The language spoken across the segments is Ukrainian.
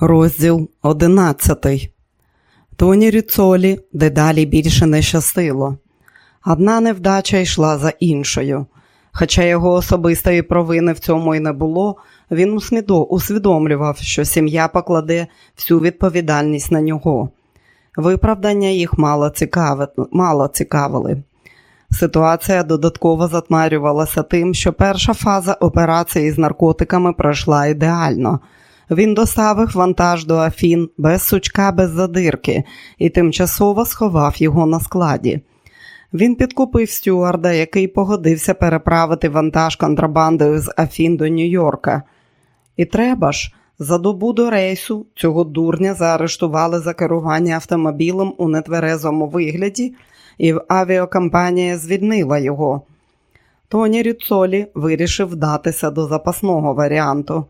Розділ одинадцятий. Тоні Ріцолі дедалі більше не щастило. Одна невдача йшла за іншою. Хоча його особистої провини в цьому й не було, він усвідомлював, що сім'я покладе всю відповідальність на нього. Виправдання їх мало, цікави... мало цікавили. Ситуація додатково затмарювалася тим, що перша фаза операції з наркотиками пройшла ідеально. Він доставив вантаж до Афін без сучка, без задирки і тимчасово сховав його на складі. Він підкупив стюарда, який погодився переправити вантаж контрабандою з Афін до Нью-Йорка. І треба ж, за добу до рейсу цього дурня заарештували за керування автомобілем у нетверезому вигляді, і авіакомпанія звільнила його. Тоні Ріцолі вирішив вдатися до запасного варіанту.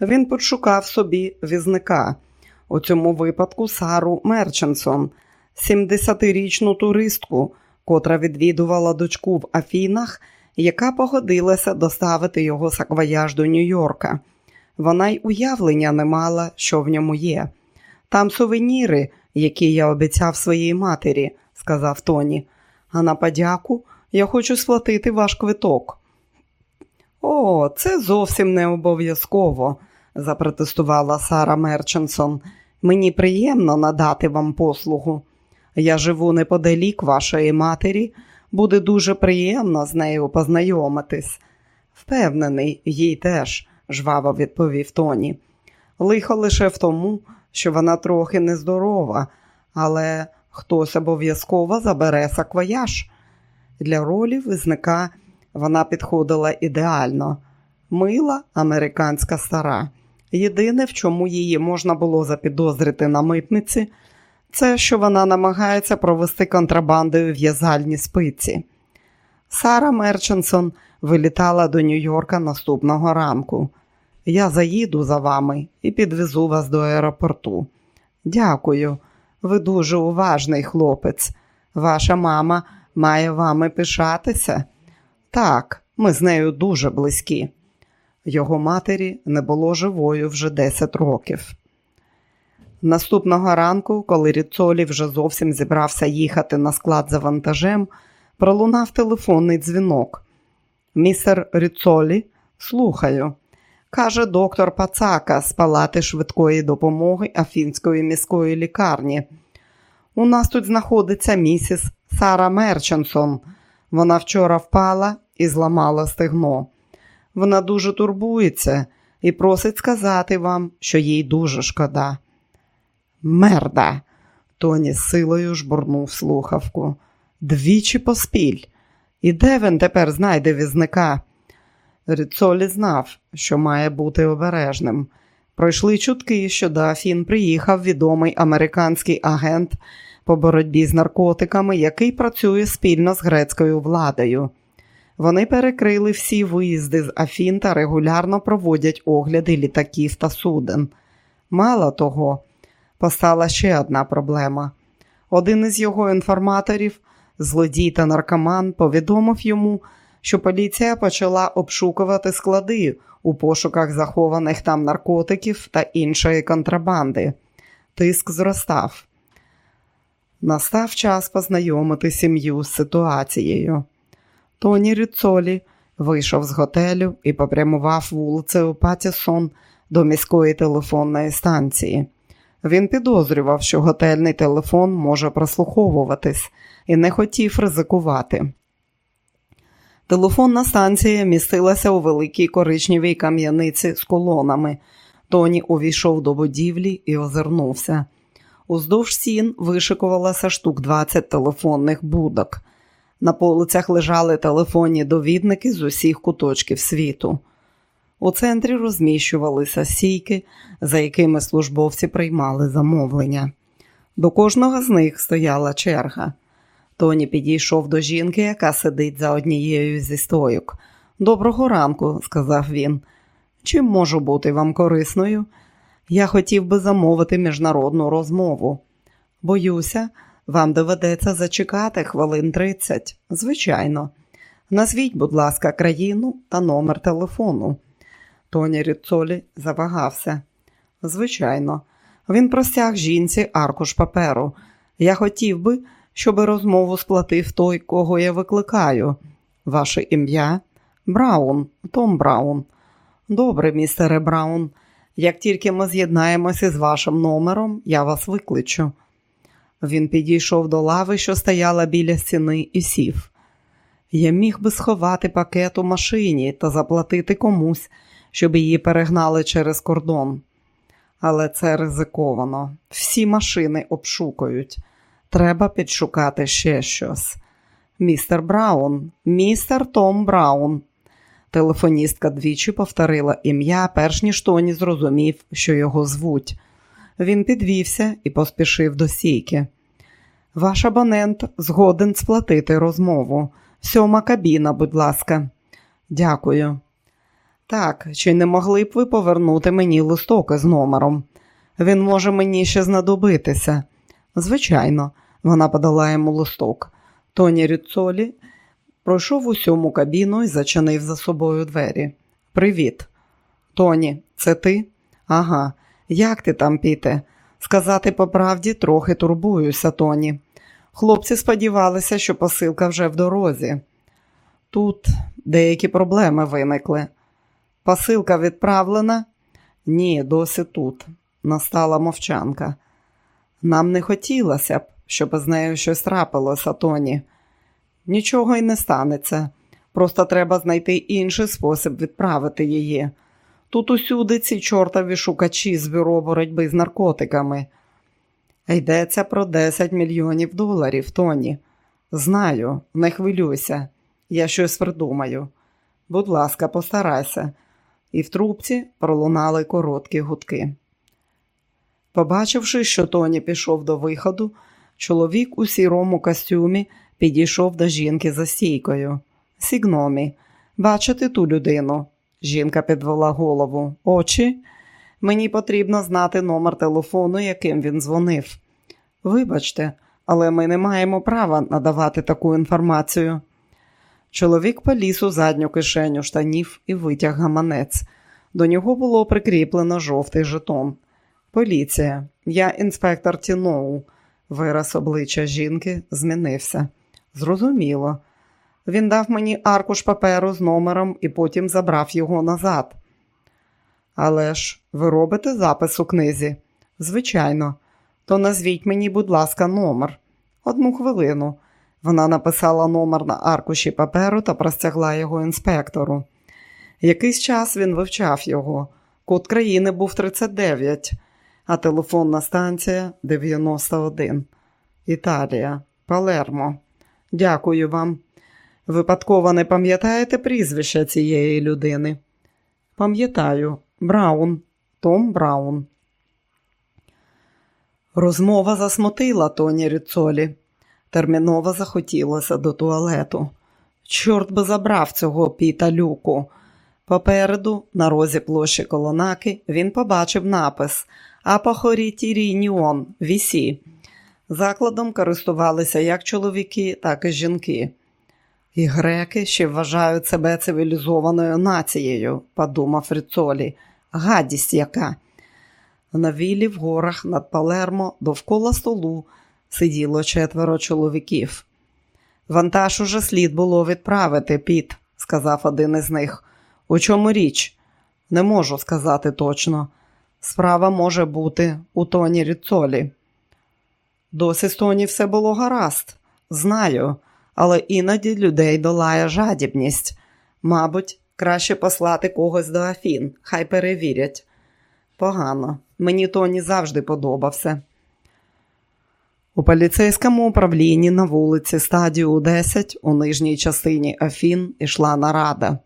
Він підшукав собі візника, у цьому випадку Сару Мерченсон, 70-річну туристку, котра відвідувала дочку в Афінах, яка погодилася доставити його саквояж до Нью-Йорка. Вона й уявлення не мала, що в ньому є. Там сувеніри, які я обіцяв своїй матері, сказав Тоні. А на подяку я хочу сплатити ваш квиток. О, це зовсім не обов'язково, запротестувала Сара Мерченсон. Мені приємно надати вам послугу. Я живу неподалік вашої матері, буде дуже приємно з нею познайомитись. Впевнений, їй теж, жваво відповів Тоні. Лихо лише в тому, що вона трохи нездорова, але хтось обов'язково забере саквояж. Для ролі визника вона підходила ідеально. Мила американська стара. Єдине, в чому її можна було запідозрити на митниці, це що вона намагається провести контрабандою в'язальні спиці. Сара Мерченсон вилітала до Нью-Йорка наступного ранку. Я заїду за вами і підвезу вас до аеропорту. Дякую, ви дуже уважний хлопець. Ваша мама має вами пишатися? Так, ми з нею дуже близькі. Його матері не було живою вже 10 років. Наступного ранку, коли Ріцолі вже зовсім зібрався їхати на склад за вантажем, пролунав телефонний дзвінок. Містер Ріцолі, слухаю, каже доктор Пацака з палати швидкої допомоги Афінської міської лікарні. У нас тут знаходиться місіс Сара Мерченсон. Вона вчора впала і зламала стегно. Вона дуже турбується і просить сказати вам, що їй дуже шкода. Мерда, Тоні з силою жбурнув слухавку. Двічі поспіль. І де він тепер знайде візника? Ріцолі знав, що має бути обережним. Пройшли чутки, що до Афін приїхав відомий американський агент по боротьбі з наркотиками, який працює спільно з грецькою владою. Вони перекрили всі виїзди з Афін та регулярно проводять огляди літаків та суден. Мало того, постала ще одна проблема. Один із його інформаторів, злодій та наркоман, повідомив йому, що поліція почала обшукувати склади у пошуках захованих там наркотиків та іншої контрабанди. Тиск зростав. Настав час познайомити сім'ю з ситуацією. Тоні Ріцолі вийшов з готелю і попрямував вулицею Патісон до міської телефонної станції. Він підозрював, що готельний телефон може прослуховуватись і не хотів ризикувати. Телефонна станція містилася у великій коричневій кам'яниці з колонами. Тоні увійшов до будівлі і озирнувся. Уздовж сін вишикувалося штук 20 телефонних будок. На полицях лежали телефонні довідники з усіх куточків світу. У центрі розміщувалися сійки, за якими службовці приймали замовлення. До кожного з них стояла черга. Тоні підійшов до жінки, яка сидить за однією зі стойок. Доброго ранку, сказав він. Чим можу бути вам корисною? Я хотів би замовити міжнародну розмову. Боюся, вам доведеться зачекати хвилин 30. Звичайно. Назвіть, будь ласка, країну та номер телефону. Тоні Ріцолі завагався. Звичайно, він простяг жінці аркуш паперу. Я хотів би, щоби розмову сплатив той, кого я викликаю. Ваше ім'я? Браун, Том Браун. Добре, містере Браун. Як тільки ми з'єднаємося з вашим номером, я вас викличу. Він підійшов до лави, що стояла біля стіни, і сів. Я міг би сховати пакет у машині та заплатити комусь, щоб її перегнали через кордон. Але це ризиковано. Всі машини обшукують. Треба підшукати ще щось. Містер Браун, містер Том Браун. Телефоністка двічі повторила ім'я, перш ніж Тоні зрозумів, що його звуть. Він підвівся і поспішив до стійки. Ваш абонент згоден сплатити розмову. Сьома кабіна, будь ласка. Дякую. Так, чи не могли б ви повернути мені листок із номером? Він може мені ще знадобитися. Звичайно, вона подала йому листок. Тоні Ріцолі пройшов у сьому кабіну і зачинив за собою двері. Привіт. Тоні, це ти? Ага. Як ти там, піте? Сказати по правді, трохи турбуюся, Тоні. Хлопці сподівалися, що посилка вже в дорозі. Тут деякі проблеми виникли. Посилка відправлена? Ні, досі тут. Настала мовчанка. Нам не хотілося б, щоб з нею щось трапилося, Тоні. Нічого й не станеться. Просто треба знайти інший спосіб відправити її. Тут усюди ці чортові шукачі з бюро боротьби з наркотиками. Йдеться про 10 мільйонів доларів, Тоні. Знаю, не хвилюйся, я щось придумаю. Будь ласка, постарайся. І в трубці пролунали короткі гудки. Побачивши, що Тоні пішов до виходу, чоловік у сірому костюмі підійшов до жінки за стійкою. Сігномі, бачите ту людину? Жінка підвела голову. Очі? Мені потрібно знати номер телефону, яким він дзвонив. Вибачте, але ми не маємо права надавати таку інформацію. Чоловік поліз у задню кишеню штанів і витяг гаманець. До нього було прикріплено жовтий жетон. Поліція, я інспектор Тіноу. Вираз обличчя жінки змінився. Зрозуміло. Він дав мені аркуш паперу з номером і потім забрав його назад. Але ж ви робите запис у книзі? Звичайно, то назвіть мені, будь ласка, номер. Одну хвилину. Вона написала номер на аркуші паперу та простягла його інспектору. Якийсь час він вивчав його. Код країни був 39, а телефонна станція 91. Італія, Палермо. Дякую вам. Випадково не пам'ятаєте прізвище цієї людини? Пам'ятаю, Браун, Том Браун. Розмова засмутила Тоні Ріцолі. Терміново захотілося до туалету. Чорт би забрав цього піта люку. Попереду, на розі площі колонаки, він побачив напис Апохорі Тірініон, Вісі. Закладом користувалися як чоловіки, так і жінки. І греки ще вважають себе цивілізованою нацією, подумав Ріцолі. Гадість яка. На вілі в горах над Палермо довкола столу сиділо четверо чоловіків. Вантаж уже слід було відправити, піт, сказав один із них. У чому річ? Не можу сказати точно. Справа може бути у тоні Ріцолі. Досі з тоні все було гаразд, знаю, але іноді людей долає жадібність. Мабуть, краще послати когось до Афін, хай перевірять. Погано, мені Тоні завжди подобався. У поліцейському управлінні на вулиці Стадію 10 у нижній частині Афін ішла нарада.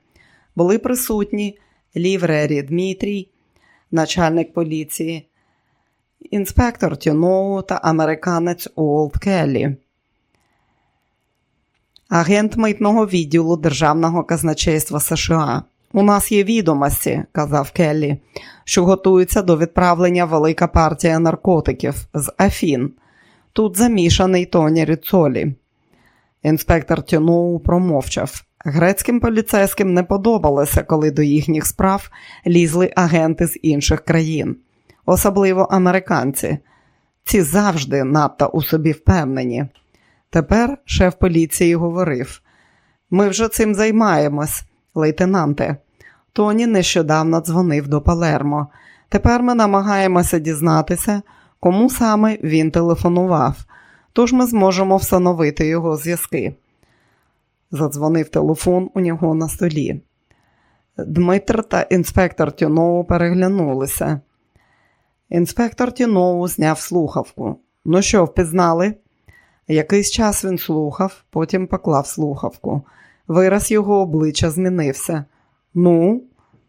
Були присутні Ліврері Дмитрій, начальник поліції, інспектор Тіноу та американець Уолт Келлі. Агент митного відділу Державного казначейства США. У нас є відомості, казав Келлі, що готується до відправлення велика партія наркотиків з Афін. Тут замішаний Тоні Ріцолі. Інспектор Тіноу промовчав. Грецьким поліцейським не подобалося, коли до їхніх справ лізли агенти з інших країн. особливо американці. Ці завжди надто у собі впевнені. Тепер шеф поліції говорив: ми вже цим займаємось, лейтенанте. Тоні нещодавно дзвонив до Палермо. Тепер ми намагаємося дізнатися, кому саме він телефонував, тож ми зможемо встановити його зв'язки. Задзвонив телефон у нього на столі. Дмитр та інспектор Тюноу переглянулися. Інспектор Тюноу зняв слухавку. Ну що, впізнали? Якийсь час він слухав, потім поклав слухавку. Вираз його обличчя змінився. Ну,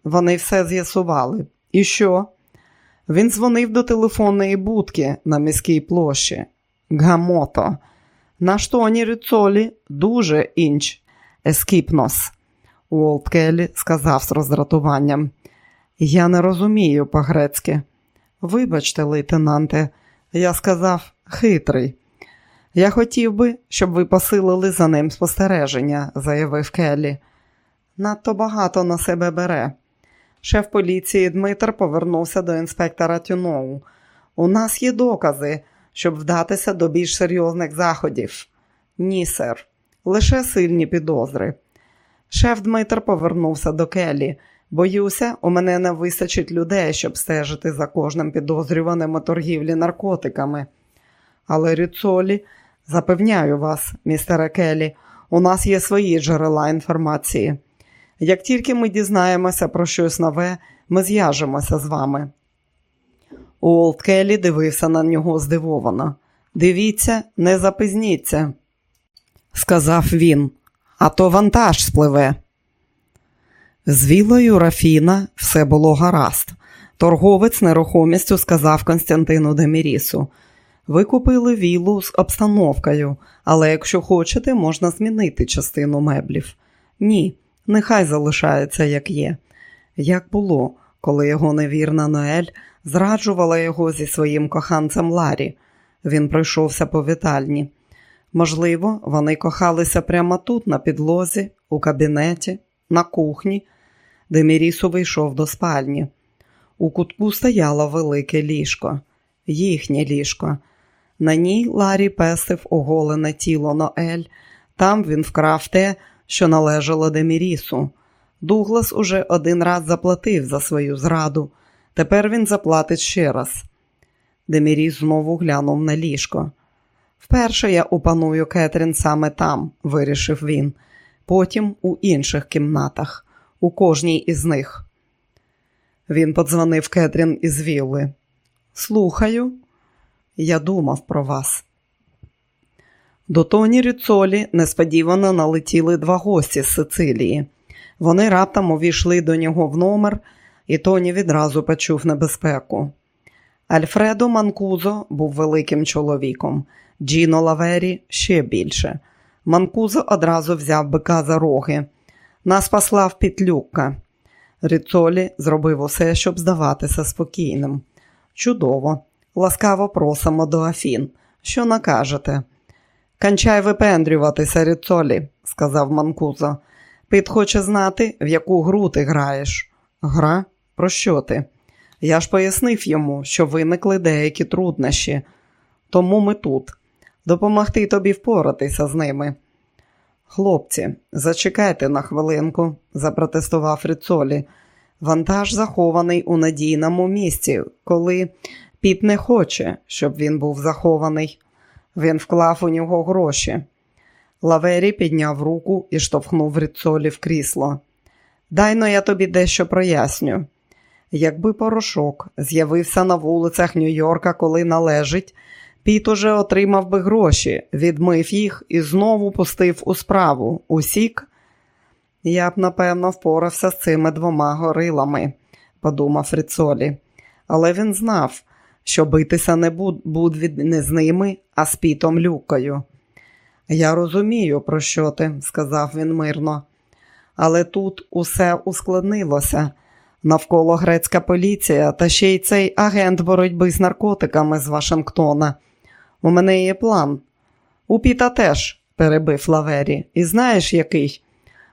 вони все з'ясували. І що? Він дзвонив до телефонної будки на міській площі. Гамото. Наш Тоні Рюцолі дуже інч ескіпнос. Уолт Келлі сказав з роздратуванням. Я не розумію по-грецьки. Вибачте, лейтенанте, я сказав хитрий. Я хотів би, щоб ви посилили за ним спостереження, заявив Келлі. Надто багато на себе бере. Шеф поліції Дмитр повернувся до інспектора Тюноу. У нас є докази, щоб вдатися до більш серйозних заходів. Ні, сер, лише сильні підозри. Шеф Дмитр повернувся до Келлі. Боюся, у мене не вистачить людей, щоб стежити за кожним підозрюваним у торгівлі наркотиками. Але Рюцолі, запевняю вас, містере Келлі, у нас є свої джерела інформації. Як тільки ми дізнаємося про щось нове, ми зв'яжемося з вами. Уолт Келлі дивився на нього здивовано. Дивіться, не запізніться, сказав він, а то вантаж спливе. З вілою Рафіна все було гаразд. Торговець нерухомістю сказав Константину Демірісу. Ви купили вілу з обстановкою, але якщо хочете, можна змінити частину меблів. Ні, нехай залишається, як є. Як було, коли його невірна Ноель зраджувала його зі своїм коханцем Ларі. Він пройшовся по вітальні. Можливо, вони кохалися прямо тут, на підлозі, у кабінеті, на кухні, де Мірісу вийшов до спальні. У кутку стояло велике ліжко, їхнє ліжко. На ній Ларі пестив оголене тіло Ноель. Там він вкрав те, що належало Демірісу. Дуглас уже один раз заплатив за свою зраду. Тепер він заплатить ще раз. Деміріс знову глянув на ліжко. Вперше я опаную Кетрін саме там, вирішив він, потім у інших кімнатах, у кожній із них. Він подзвонив Кетрін із вілли. Слухаю, я думав про вас. До Тоні Рюцолі несподівано налетіли два гості з Сицилії. Вони раптом увійшли до нього в номер, і Тоні відразу почув небезпеку. Альфредо Манкузо був великим чоловіком, Джіно Лавері ще більше. Манкузо одразу взяв бика за роги. Нас послав Пітлюка. Ріцолі зробив усе, щоб здаватися спокійним. Чудово, ласкаво просимо до Афін. Що накажете? Кончай випендрюватися, Ріцолі, сказав Манкузо. Піт хоче знати, в яку гру ти граєш. Гра? Про що ти? Я ж пояснив йому, що виникли деякі труднощі, тому ми тут. Допомогти тобі впоратися з ними. Хлопці, зачекайте на хвилинку, запротестував Ріцолі. Вантаж захований у надійному місці, коли Піт не хоче, щоб він був захований. Він вклав у нього гроші. Лавері підняв руку і штовхнув Ріцолі в крісло. Дай-но я тобі дещо проясню. Якби порошок з'явився на вулицях Нью-Йорка, коли належить, Піт уже отримав би гроші, відмив їх і знову пустив у справу. Усік? Я б, напевно, впорався з цими двома горилами, подумав Ріцолі. Але він знав, що битися не буде не з ними, а з Пітом Люкою. Я розумію, про що ти, сказав він мирно. Але тут усе ускладнилося. Навколо грецька поліція та ще й цей агент боротьби з наркотиками з Вашингтона. У мене є план. У Піта теж, перебив Лавері. І знаєш який?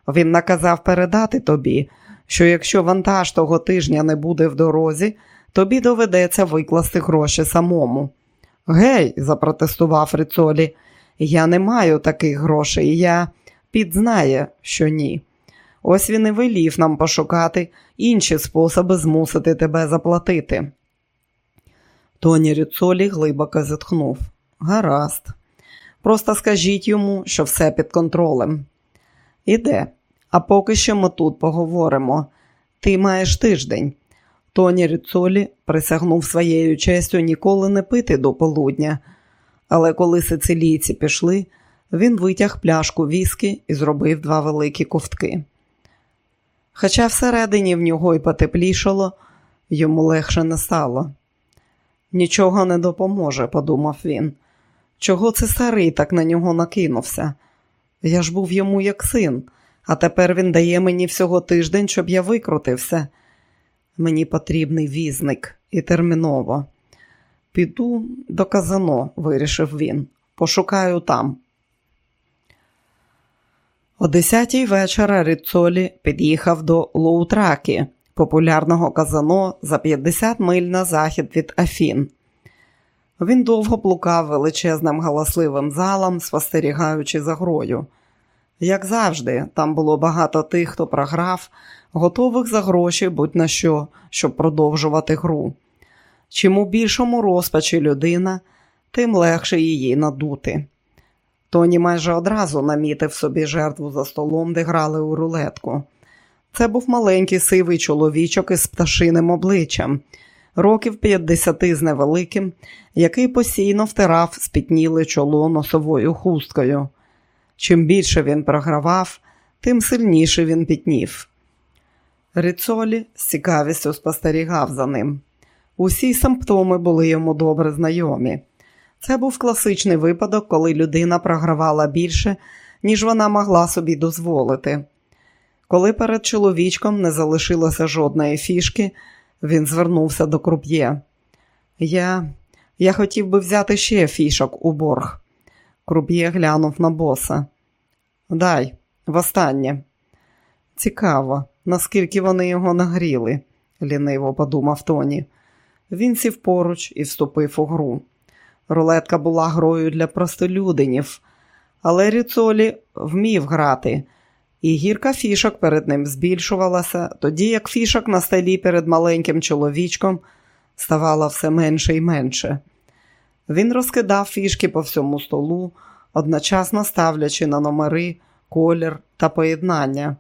Він наказав передати тобі, що якщо вантаж того тижня не буде в дорозі, тобі доведеться викласти гроші самому. Гей, запротестував Рицолі, я не маю таких грошей, я підзнає, що ні. Ось він і велів нам пошукати інші способи змусити тебе заплатити. Тоні Ріцолі глибоко зітхнув. Гаразд. Просто скажіть йому, що все під контролем. Іде, а поки що ми тут поговоримо. Ти маєш тиждень. Тоні Ріцолі присягнув своєю честю ніколи не пити до полудня, але коли сицилійці пішли, він витяг пляшку віскі і зробив два великі ковтки. Хоча всередині в нього й потеплішало, йому легше не стало. Нічого не допоможе, подумав він. Чого це старий так на нього накинувся? Я ж був йому як син, а тепер він дає мені всього тиждень, щоб я викрутився. Мені потрібний візник і терміново. Піду до казано, вирішив він. Пошукаю там. О десятій вечора Ріцолі під'їхав до Лоутракі, популярного казано за 50 миль на захід від Афін. Він довго блукав величезним галасливим залом, спостерігаючи за грою. Як завжди, там було багато тих, хто програв, готових за гроші будь-на що, щоб продовжувати гру. Чим у більшому розпачі людина, тим легше її надути. Тоні майже одразу намітив собі жертву за столом, де грали у рулетку. Це був маленький сивий чоловічок із пташиним обличчям, років 50 з невеликим, який постійно втирав спітніле чоло носовою хусткою. Чим більше він програвав, тим сильніше він пітнів. Ріцолі з цікавістю спостерігав за ним. Усі симптоми були йому добре знайомі. Це був класичний випадок, коли людина програвала більше, ніж вона могла собі дозволити. Коли перед чоловічком не залишилося жодної фішки, він звернувся до круп'є. Я я хотів би взяти ще фішок у борг. Круп'є глянув на боса. Дай, востаннє. Цікаво, наскільки вони його нагріли, ліниво подумав Тоні. Він сів поруч і вступив у гру. Рулетка була грою для простолюдинів, але Ріцолі вмів грати, і гірка фішок перед ним збільшувалася, тоді як фішок на столі перед маленьким чоловічком ставало все менше і менше. Він розкидав фішки по всьому столу, одночасно ставлячи на номери, колір та поєднання.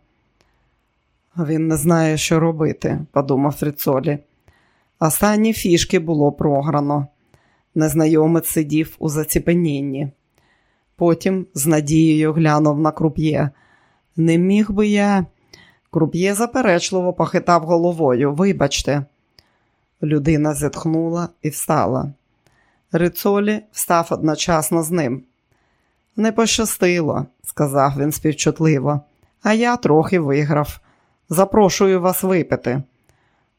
Він не знає, що робити, подумав Ріцолі. Останні фішки було програно. Незнайомець сидів у заціпенінні. Потім з надією глянув на круп'є. Не міг би я. Круп'є заперечливо похитав головою. Вибачте. Людина зітхнула і встала. Рицолі встав одночасно з ним. Не пощастило, сказав він співчутливо, а я трохи виграв. Запрошую вас випити.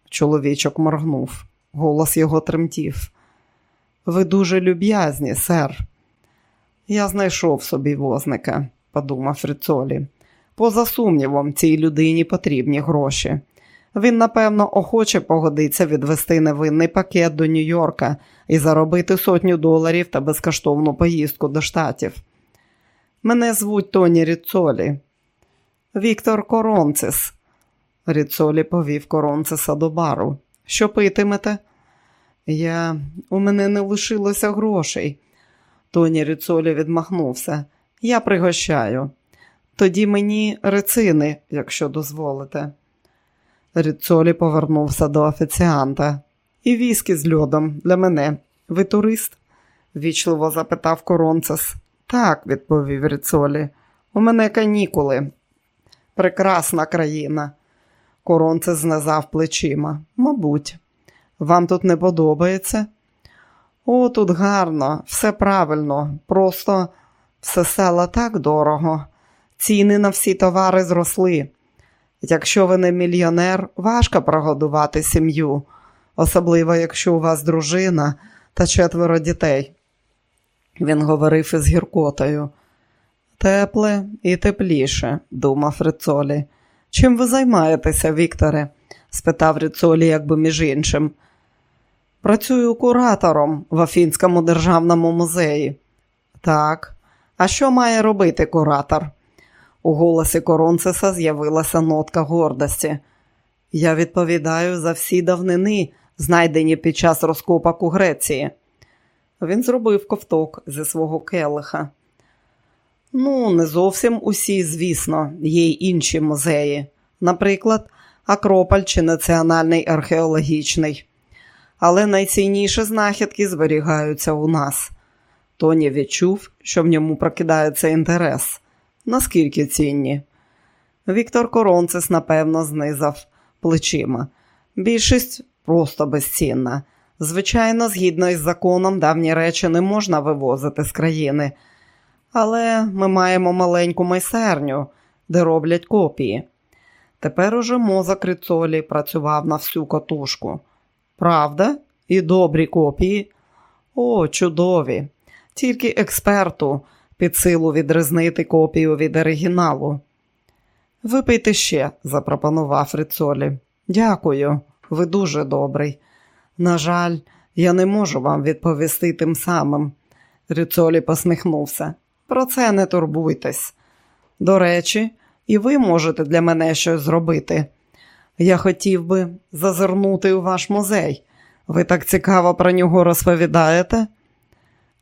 Чоловічок моргнув. Голос його тремтів. Ви дуже люб'язні, сер. Я знайшов собі возника, подумав Рицолі. Поза сумнівом, цій людині потрібні гроші. Він, напевно, охоче погодиться відвести невинний пакет до Нью-Йорка і заробити сотню доларів та безкоштовну поїздку до штатів. Мене звуть Тоні Ріцолі. Віктор Коронцис. Ріцолі повів Коронциса до бару. Що питимете? Я у мене не лишилося грошей. Тоні Ріцолі відмахнувся. Я пригощаю. Тоді мені рецини, якщо дозволите. Ріцолі повернувся до офіціанта. І віскі з льодом для мене. Ви турист? вічливо запитав Коронцес. Так, відповів Ріцолі. У мене канікули. Прекрасна країна. Коронцес знизав плечима. Мабуть. Вам тут не подобається? О, тут гарно, все правильно, просто все село так дорого. Ціни на всі товари зросли. Якщо ви не мільйонер, важко прогодувати сім'ю, особливо якщо у вас дружина та четверо дітей. Він говорив із гіркотою. Тепле і тепліше, думав Рицолі. Чим ви займаєтеся, Вікторе? спитав Рицолі, якби між іншим. Працюю куратором в Афінському державному музеї. Так, а що має робити куратор? У голосі Коронцеса з'явилася нотка гордості. Я відповідаю за всі давнини, знайдені під час розкопок у Греції. Він зробив ковток зі свого келиха. Ну, не зовсім усі, звісно, є й інші музеї, наприклад, Акрополь чи Національний археологічний. Але найцінніші знахідки зберігаються у нас. Тоні відчув, що в ньому прокидається інтерес. Наскільки цінні? Віктор Коронцес, напевно, знизав плечима. Більшість просто безцінна. Звичайно, згідно із законом, давні речі не можна вивозити з країни. Але ми маємо маленьку майстерню, де роблять копії. Тепер уже мозок Рицолі працював на всю катушку. Правда? І добрі копії? О, чудові! Тільки експерту під силу відрізнити копію від оригіналу. Випийте ще, запропонував Рицолі. Дякую, ви дуже добрий. На жаль, я не можу вам відповісти тим самим. Рицолі посміхнувся. Про це не турбуйтесь. До речі, і ви можете для мене щось зробити. Я хотів би зазирнути у ваш музей. Ви так цікаво про нього розповідаєте?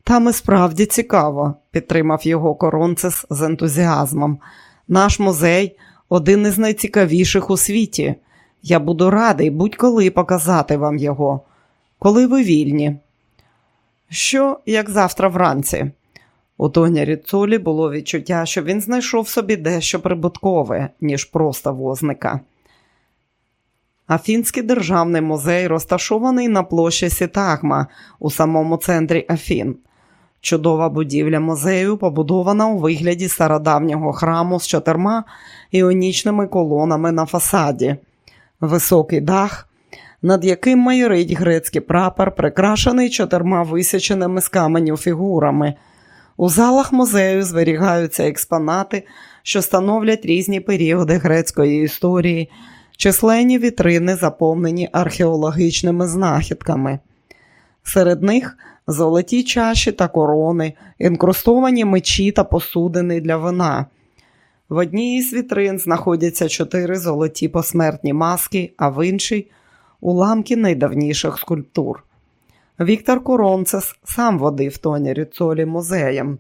Там і справді цікаво, підтримав його Коронцес з ентузіазмом. Наш музей один із найцікавіших у світі. Я буду радий будь-коли показати вам його, коли ви вільні. Що, як завтра вранці? У Тоні Ріцолі було відчуття, що він знайшов собі дещо прибуткове, ніж просто возника. Афінський державний музей розташований на площі Сітагма у самому центрі Афін. Чудова будівля музею побудована у вигляді стародавнього храму з чотирма іонічними колонами на фасаді, високий дах, над яким майорить грецький прапор, прикрашений чотирма висяченими з каменю фігурами. У залах музею зберігаються експонати, що становлять різні періоди грецької історії, численні вітрини, заповнені археологічними знахідками. Серед них золоті чаші та корони, інкрустовані мечі та посудини для вина. В одній із вітрин знаходяться чотири золоті посмертні маски, а в іншій уламки найдавніших скульптур. Віктор Коронцес сам водив Тоні Ріцолі музеєм.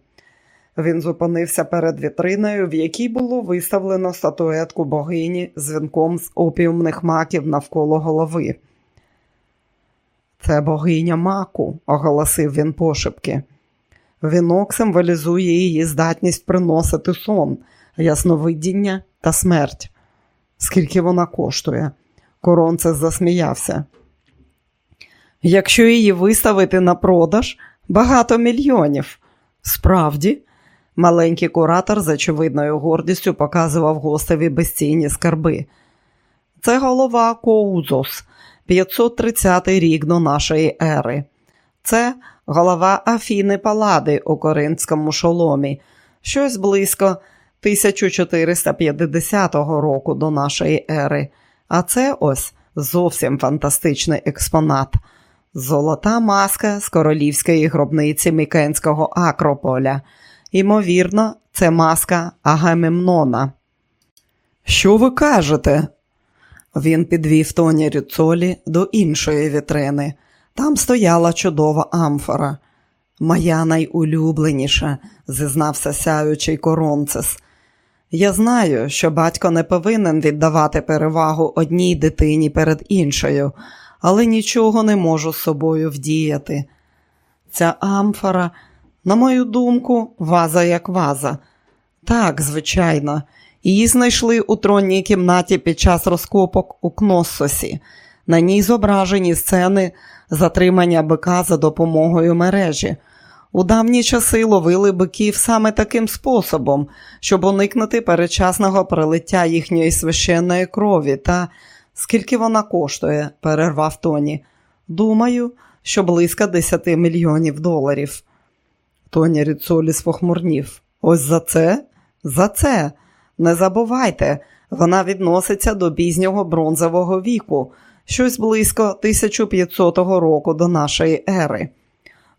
Він зупинився перед вітриною, в якій було виставлено статуетку богині з вінком з опіумних маків навколо голови. Це богиня маку, оголосив він пошепки. Вінок символізує її здатність приносити сон, ясновидіння та смерть. Скільки вона коштує? Коронцес засміявся. Якщо її виставити на продаж, багато мільйонів. Справді, маленький куратор з очевидною гордістю показував гостеві безцінні скарби. Це голова Коузос, 530 рік до нашої ери. Це голова Афіни Палади у Коринському шоломі, щось близько 1450 року до нашої ери. А це ось зовсім фантастичний експонат. Золота маска з королівської гробниці Мікенського Акрополя. Ймовірно, це маска Агамемнона. Що ви кажете? Він підвів тоні Рюцолі до іншої вітрини. Там стояла чудова амфора. Моя найулюбленіша, зізнався сяючий коронцес. Я знаю, що батько не повинен віддавати перевагу одній дитині перед іншою, але нічого не можу з собою вдіяти. Ця амфора, на мою думку, ваза як ваза. Так, звичайно, її знайшли у тронній кімнаті під час розкопок у Кноссосі. На ній зображені сцени затримання бика за допомогою мережі. У давні часи ловили биків саме таким способом, щоб уникнути передчасного прилиття їхньої священної крові та Скільки вона коштує? перервав Тоні. Думаю, що близько 10 мільйонів доларів. Тоні Ріцолі спохмурнів. Ось за це? За це. Не забувайте, вона відноситься до пізнього бронзового віку, щось близько 1500 року до нашої ери.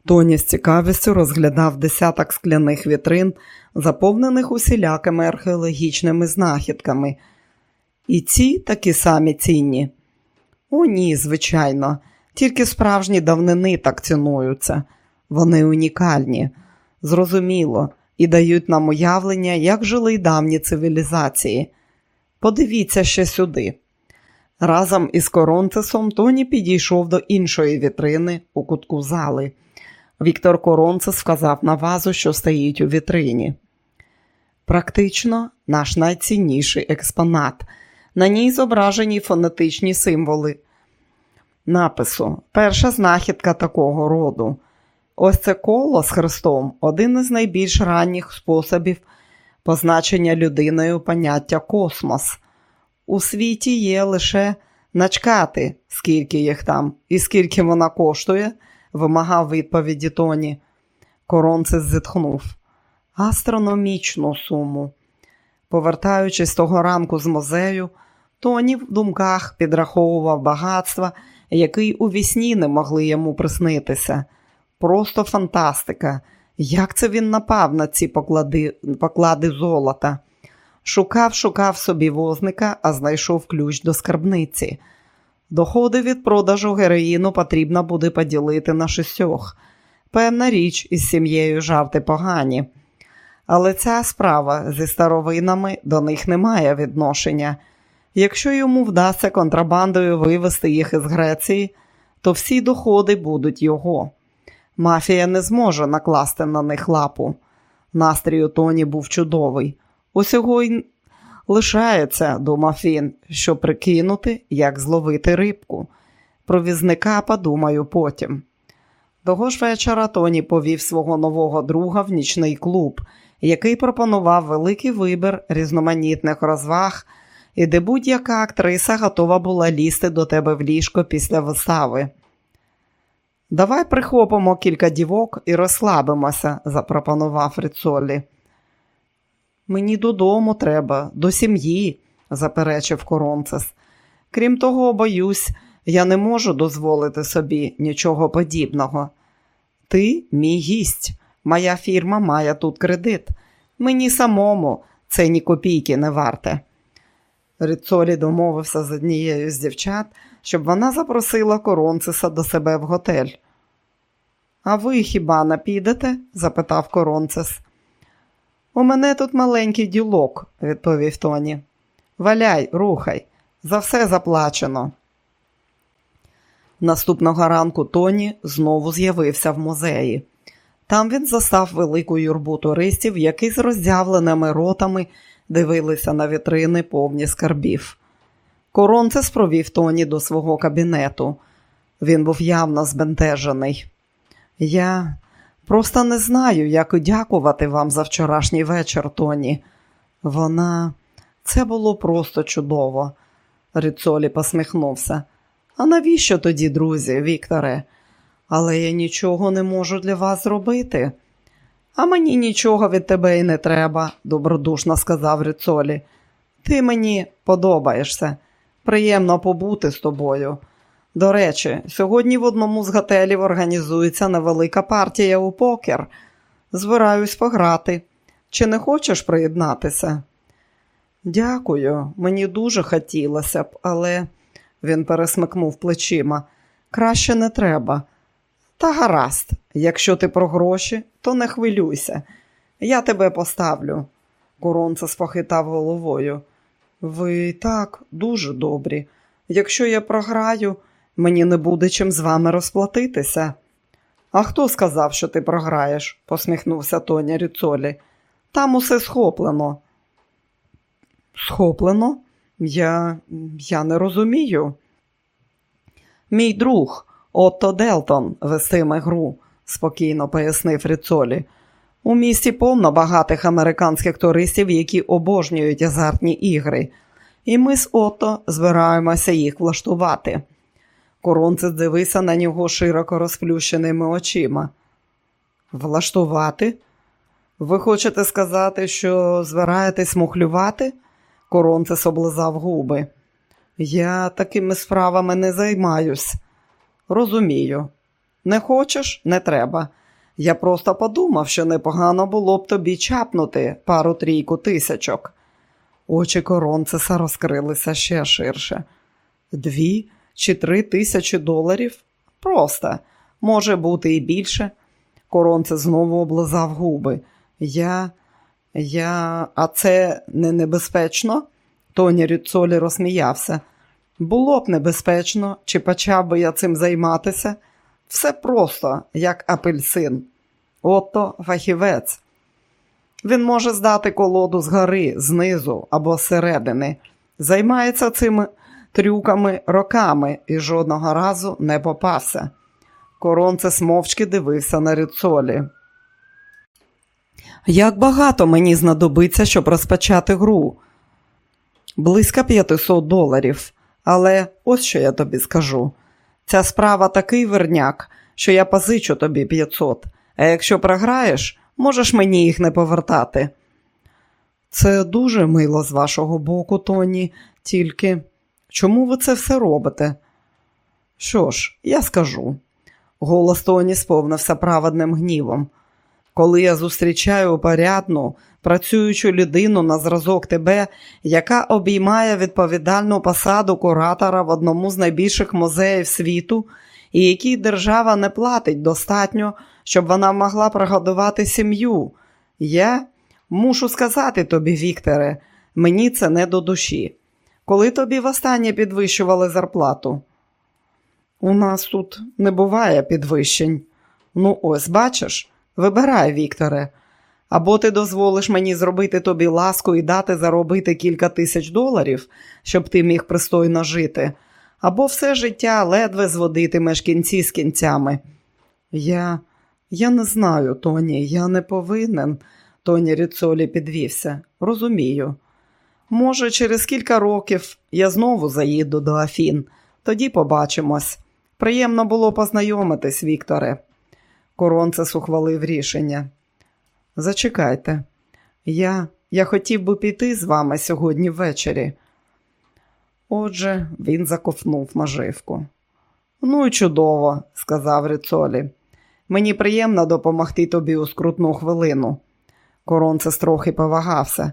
Тоні з цікавістю розглядав десяток скляних вітрин, заповнених усілякими археологічними знахідками. І ці такі самі цінні. О, ні, звичайно, тільки справжні давнини так цінуються. Вони унікальні, зрозуміло, і дають нам уявлення, як жили давні цивілізації. Подивіться ще сюди. Разом із Коронцесом Тоні підійшов до іншої вітрини у кутку зали. Віктор Коронцес вказав на вазу, що стоїть у вітрині. Практично наш найцінніший експонат. На ній зображені фонетичні символи напису. Перша знахідка такого роду. Ось це коло з хрестом один із найбільш ранніх способів позначення людиною поняття космос. У світі є лише начкати, скільки їх там і скільки вона коштує, вимагав відповіді Тоні. Коронце зітхнув. Астрономічну суму. Повертаючись того ранку з музею, Тоні в думках підраховував багатства, які у вісні не могли йому приснитися. Просто фантастика. Як це він напав на ці поклади, поклади золота? Шукав, шукав собі возника, а знайшов ключ до скарбниці. Доходи від продажу героїну потрібно буде поділити на шістьох. Певна річ, із сім'єю жарти погані. Але ця справа зі старовинами до них не має відношення. Якщо йому вдасться контрабандою вивезти їх із Греції, то всі доходи будуть його. Мафія не зможе накласти на них лапу. Настрій у Тоні був чудовий. Усього й лишається, думав він, що прикинути, як зловити рибку. Про візника подумаю потім. Того ж вечора Тоні повів свого нового друга в нічний клуб, який пропонував великий вибір різноманітних розваг, і де будь-яка актриса готова була лізти до тебе в ліжко після вистави. Давай прихопимо кілька дівок і розслабимося, запропонував Рицолі. Мені додому треба, до сім'ї, заперечив Коронцес. Крім того, боюсь, я не можу дозволити собі нічого подібного. Ти мій гість, моя фірма має тут кредит. Мені самому це ні копійки не варте. Рицолі домовився з однією з дівчат, щоб вона запросила Коронцеса до себе в готель. А ви хіба не підете? запитав Коронцес. У мене тут маленький ділок, відповів Тоні. Валяй, рухай, за все заплачено. Наступного ранку Тоні знову з'явився в музеї. Там він застав велику юрбу туристів, які з роззявленими ротами дивилися на вітрини повні скарбів. Коронцес провів Тоні до свого кабінету. Він був явно збентежений. Я просто не знаю, як дякувати вам за вчорашній вечір, Тоні. Вона, це було просто чудово. Ріцолі посміхнувся. А навіщо тоді, друзі, Вікторе? Але я нічого не можу для вас зробити. А мені нічого від тебе і не треба, добродушно сказав Ріцолі. Ти мені подобаєшся. Приємно побути з тобою. До речі, сьогодні в одному з готелів організується невелика партія у покер. Збираюсь пограти. Чи не хочеш приєднатися? Дякую, мені дуже хотілося б, але він пересмикнув плечима. Краще не треба. Та гаразд, якщо ти про гроші, то не хвилюйся. Я тебе поставлю. Коронце спохитав головою. Ви так дуже добрі. Якщо я програю, мені не буде чим з вами розплатитися. А хто сказав, що ти програєш? посміхнувся Тоня Ріцолі. Там усе схоплено. Схоплено? Я я не розумію. Мій друг Отто Делтон вестиме гру, спокійно пояснив Ріцолі. У місті повно багатих американських туристів, які обожнюють азартні ігри, і ми з Отто збираємося їх влаштувати. Коронце дивився на нього широко розплющеними очима. Влаштувати? Ви хочете сказати, що збираєтесь мухлювати? Коронцес облизав губи. Я такими справами не займаюсь. Розумію. Не хочеш, не треба. Я просто подумав, що непогано було б тобі чапнути пару трійку тисячок. Очі коронцеса розкрилися ще ширше. Дві чи три тисячі доларів? Просто, може бути і більше. Коронце знову облизав губи. Я. Я. А це не небезпечно? Тоні Рюцолі розсміявся. Було б небезпечно, чи почав би я цим займатися? Все просто, як апельсин. Ото фахівець. Він може здати колоду згори, знизу або зсередини. Займається цими трюками роками і жодного разу не попався. Коронце мовчки дивився на рицолі. Як багато мені знадобиться, щоб розпочати гру? Близько 500 доларів. Але ось що я тобі скажу. Ця справа такий верняк, що я позичу тобі 500, а якщо програєш, можеш мені їх не повертати. Це дуже мило з вашого боку, Тоні, тільки чому ви це все робите? Що ж, я скажу. Голос Тоні сповнився праведним гнівом. Коли я зустрічаю порядну, працюючу людину на зразок тебе, яка обіймає відповідальну посаду куратора в одному з найбільших музеїв світу, і якій держава не платить достатньо, щоб вона могла прогодувати сім'ю. Я мушу сказати тобі, Вікторе, мені це не до душі. Коли тобі востаннє підвищували зарплату? У нас тут не буває підвищень. Ну, ось бачиш, вибирай, Вікторе. Або ти дозволиш мені зробити тобі ласку і дати заробити кілька тисяч доларів, щоб ти міг пристойно жити, або все життя ледве зводитимеш кінці з кінцями. Я я не знаю, Тоні, я не повинен. Тоні Ріцолі підвівся. Розумію. Може, через кілька років я знову заїду до Афін, тоді побачимось. Приємно було познайомитись, Вікторе. Коронцес ухвалив рішення. Зачекайте, я я хотів би піти з вами сьогодні ввечері. Отже, він заковнув наживку. Ну і чудово, сказав Рицолі. Мені приємно допомогти тобі у скрутну хвилину. Коронцес трохи повагався.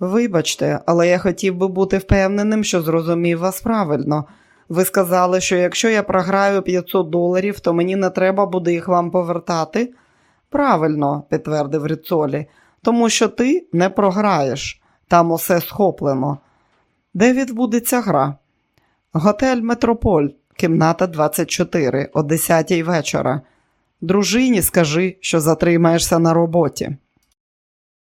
Вибачте, але я хотів би бути впевненим, що зрозумів вас правильно. Ви сказали, що якщо я програю 500 доларів, то мені не треба буде їх вам повертати. Правильно, підтвердив Ріцолі, тому що ти не програєш, там усе схоплено. Де відбудеться гра? Готель Метрополь, кімната 24, о 10 вечора. Дружині скажи, що затримаєшся на роботі.